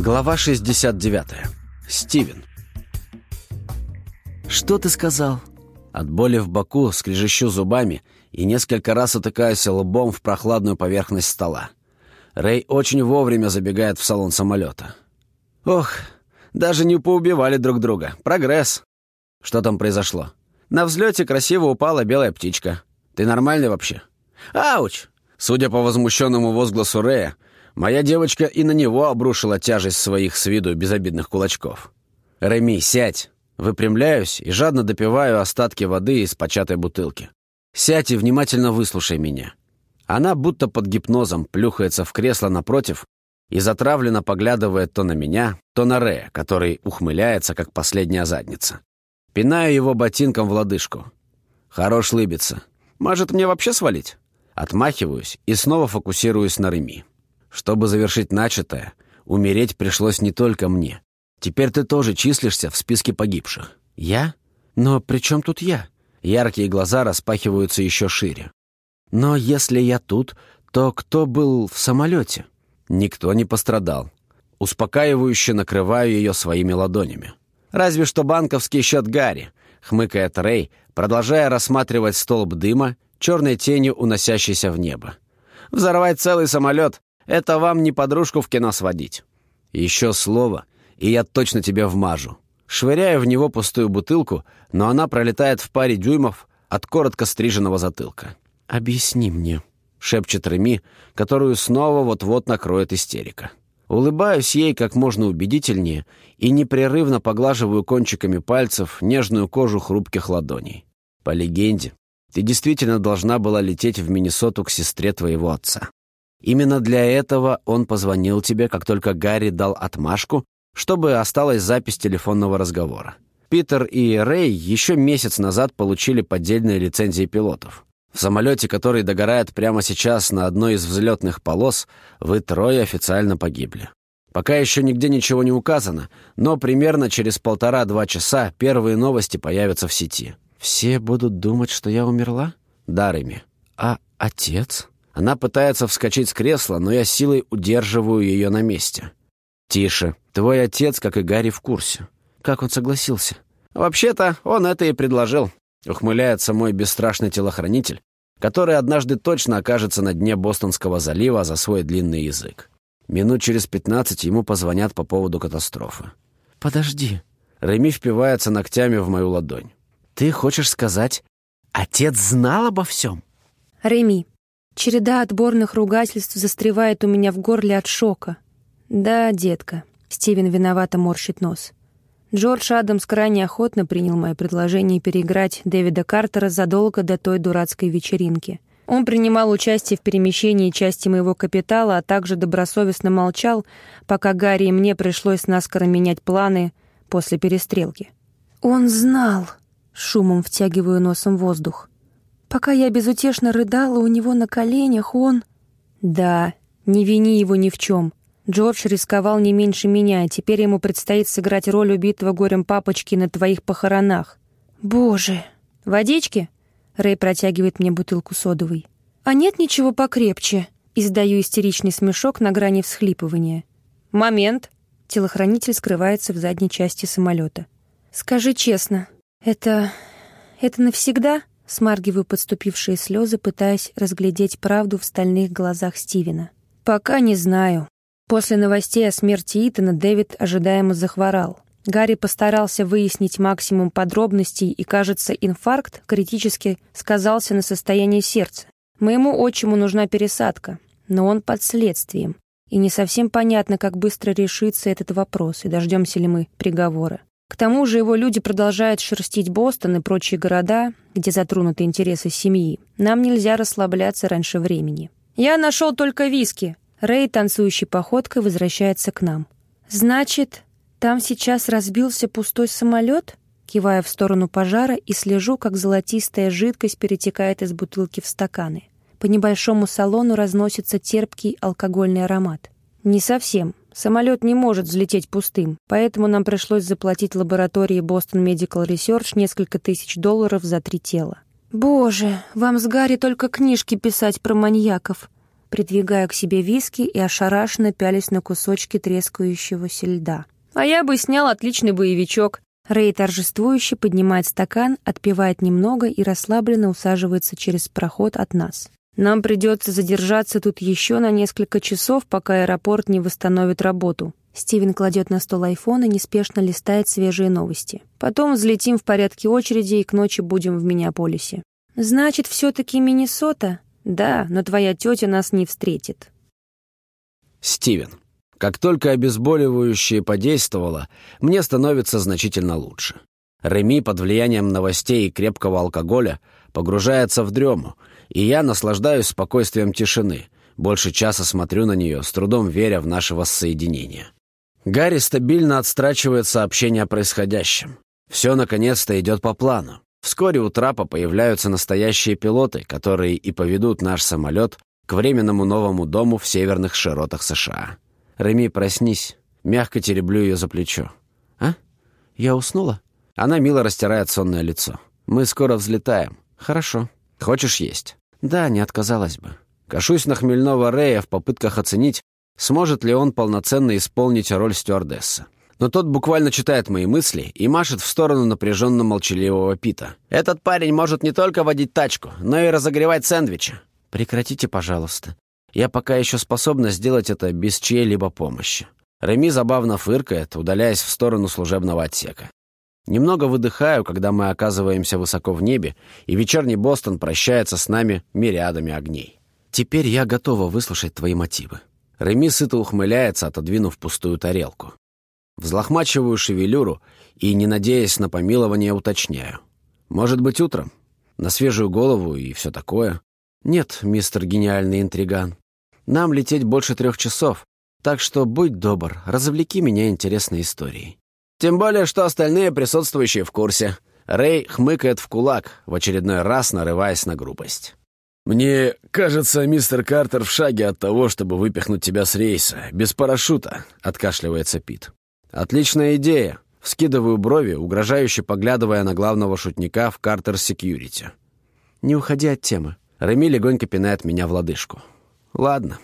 Глава 69. Стивен. «Что ты сказал?» От боли в боку скрежещу зубами и несколько раз утыкаюсь лбом в прохладную поверхность стола. Рэй очень вовремя забегает в салон самолета. «Ох, даже не поубивали друг друга. Прогресс!» «Что там произошло?» «На взлете красиво упала белая птичка. Ты нормальный вообще?» «Ауч!» Судя по возмущенному возгласу Рэя, моя девочка и на него обрушила тяжесть своих с виду безобидных кулачков. «Реми, сядь!» Выпрямляюсь и жадно допиваю остатки воды из початой бутылки. «Сядь и внимательно выслушай меня». Она будто под гипнозом плюхается в кресло напротив и затравленно поглядывает то на меня, то на Рея, который ухмыляется, как последняя задница. Пинаю его ботинком в лодыжку. Хорош лыбиться. Может, мне вообще свалить? Отмахиваюсь и снова фокусируюсь на Реми. Чтобы завершить начатое, умереть пришлось не только мне. Теперь ты тоже числишься в списке погибших. Я? Но при чем тут я? Яркие глаза распахиваются еще шире. Но если я тут, то кто был в самолете? Никто не пострадал. Успокаивающе накрываю ее своими ладонями. Разве что банковский счет Гарри, хмыкает Рэй, продолжая рассматривать столб дыма черной тенью уносящейся в небо. «Взорвать целый самолет — это вам не подружку в кино сводить». «Еще слово, и я точно тебя вмажу». Швыряю в него пустую бутылку, но она пролетает в паре дюймов от коротко стриженного затылка. «Объясни мне», — шепчет Реми, которую снова вот-вот накроет истерика. Улыбаюсь ей как можно убедительнее и непрерывно поглаживаю кончиками пальцев нежную кожу хрупких ладоней. По легенде, ты действительно должна была лететь в Миннесоту к сестре твоего отца. Именно для этого он позвонил тебе, как только Гарри дал отмашку, чтобы осталась запись телефонного разговора. Питер и Рэй еще месяц назад получили поддельные лицензии пилотов. В самолете, который догорает прямо сейчас на одной из взлетных полос, вы трое официально погибли. Пока еще нигде ничего не указано, но примерно через полтора-два часа первые новости появятся в сети. «Все будут думать, что я умерла?» «Да, Реми. А отец?» Она пытается вскочить с кресла, но я силой удерживаю ее на месте. «Тише. Твой отец, как и Гарри, в курсе. Как он согласился?» «Вообще-то он это и предложил», — ухмыляется мой бесстрашный телохранитель, который однажды точно окажется на дне Бостонского залива за свой длинный язык. Минут через пятнадцать ему позвонят по поводу катастрофы. «Подожди». Реми впивается ногтями в мою ладонь. «Ты хочешь сказать, отец знал обо всем?» Реми. Череда отборных ругательств застревает у меня в горле от шока. «Да, детка». Стивен виновато морщит нос. Джордж Адамс крайне охотно принял мое предложение переиграть Дэвида Картера задолго до той дурацкой вечеринки. Он принимал участие в перемещении части моего капитала, а также добросовестно молчал, пока Гарри и мне пришлось наскоро менять планы после перестрелки. «Он знал!» Шумом втягиваю носом воздух. Пока я безутешно рыдала у него на коленях, он... Да, не вини его ни в чем. Джордж рисковал не меньше меня, а теперь ему предстоит сыграть роль убитого горем папочки на твоих похоронах. Боже! Водички? Рэй протягивает мне бутылку содовой. А нет ничего покрепче? Издаю истеричный смешок на грани всхлипывания. Момент. Телохранитель скрывается в задней части самолета. Скажи честно, «Это... это навсегда?» Смаргиваю подступившие слезы, пытаясь разглядеть правду в стальных глазах Стивена. «Пока не знаю». После новостей о смерти Итана Дэвид ожидаемо захворал. Гарри постарался выяснить максимум подробностей, и, кажется, инфаркт критически сказался на состоянии сердца. Моему отчиму нужна пересадка, но он под следствием. И не совсем понятно, как быстро решится этот вопрос, и дождемся ли мы приговора. К тому же его люди продолжают шерстить Бостон и прочие города, где затронуты интересы семьи. Нам нельзя расслабляться раньше времени. «Я нашел только виски!» Рэй, танцующей походкой, возвращается к нам. «Значит, там сейчас разбился пустой самолет?» Кивая в сторону пожара и слежу, как золотистая жидкость перетекает из бутылки в стаканы. По небольшому салону разносится терпкий алкогольный аромат. «Не совсем. Самолет не может взлететь пустым, поэтому нам пришлось заплатить лаборатории Boston Medical Research несколько тысяч долларов за три тела. «Боже, вам с Гарри только книжки писать про маньяков!» придвигаю к себе виски и ошарашенно пялись на кусочки трескающегося льда. «А я бы снял отличный боевичок». Рэй торжествующе поднимает стакан, отпивает немного и расслабленно усаживается через проход от нас. «Нам придется задержаться тут еще на несколько часов, пока аэропорт не восстановит работу». Стивен кладет на стол айфон и неспешно листает свежие новости. «Потом взлетим в порядке очереди и к ночи будем в Миннеаполисе». «Значит, все-таки Миннесота?» «Да, но твоя тетя нас не встретит». Стивен. Как только обезболивающее подействовало, мне становится значительно лучше. Реми под влиянием новостей и крепкого алкоголя погружается в дрему, и я наслаждаюсь спокойствием тишины. Больше часа смотрю на нее, с трудом веря в наше воссоединение. Гарри стабильно отстрачивает сообщение о происходящем. Все наконец-то идет по плану. Вскоре у трапа появляются настоящие пилоты, которые и поведут наш самолет к временному новому дому в северных широтах США. «Реми, проснись». Мягко тереблю ее за плечо. «А? Я уснула?» Она мило растирает сонное лицо. «Мы скоро взлетаем». «Хорошо. Хочешь есть?» «Да, не отказалась бы». Кашусь на хмельного Рея в попытках оценить, сможет ли он полноценно исполнить роль стюардессы но тот буквально читает мои мысли и машет в сторону напряженно молчаливого Пита. «Этот парень может не только водить тачку, но и разогревать сэндвичи». «Прекратите, пожалуйста. Я пока еще способна сделать это без чьей-либо помощи». Реми забавно фыркает, удаляясь в сторону служебного отсека. Немного выдыхаю, когда мы оказываемся высоко в небе, и вечерний Бостон прощается с нами мириадами огней. «Теперь я готова выслушать твои мотивы». Реми сыто ухмыляется, отодвинув пустую тарелку. Взлохмачиваю шевелюру и, не надеясь на помилование, уточняю. «Может быть, утром? На свежую голову и все такое?» «Нет, мистер гениальный интриган. Нам лететь больше трех часов, так что будь добр, развлеки меня интересной историей». «Тем более, что остальные присутствующие в курсе». Рэй хмыкает в кулак, в очередной раз нарываясь на грубость. «Мне кажется, мистер Картер в шаге от того, чтобы выпихнуть тебя с рейса, без парашюта», — откашливается Пит. «Отличная идея!» — вскидываю брови, угрожающе поглядывая на главного шутника в Картер Секьюрити. «Не уходи от темы». Реми легонько пинает меня в лодыжку. «Ладно,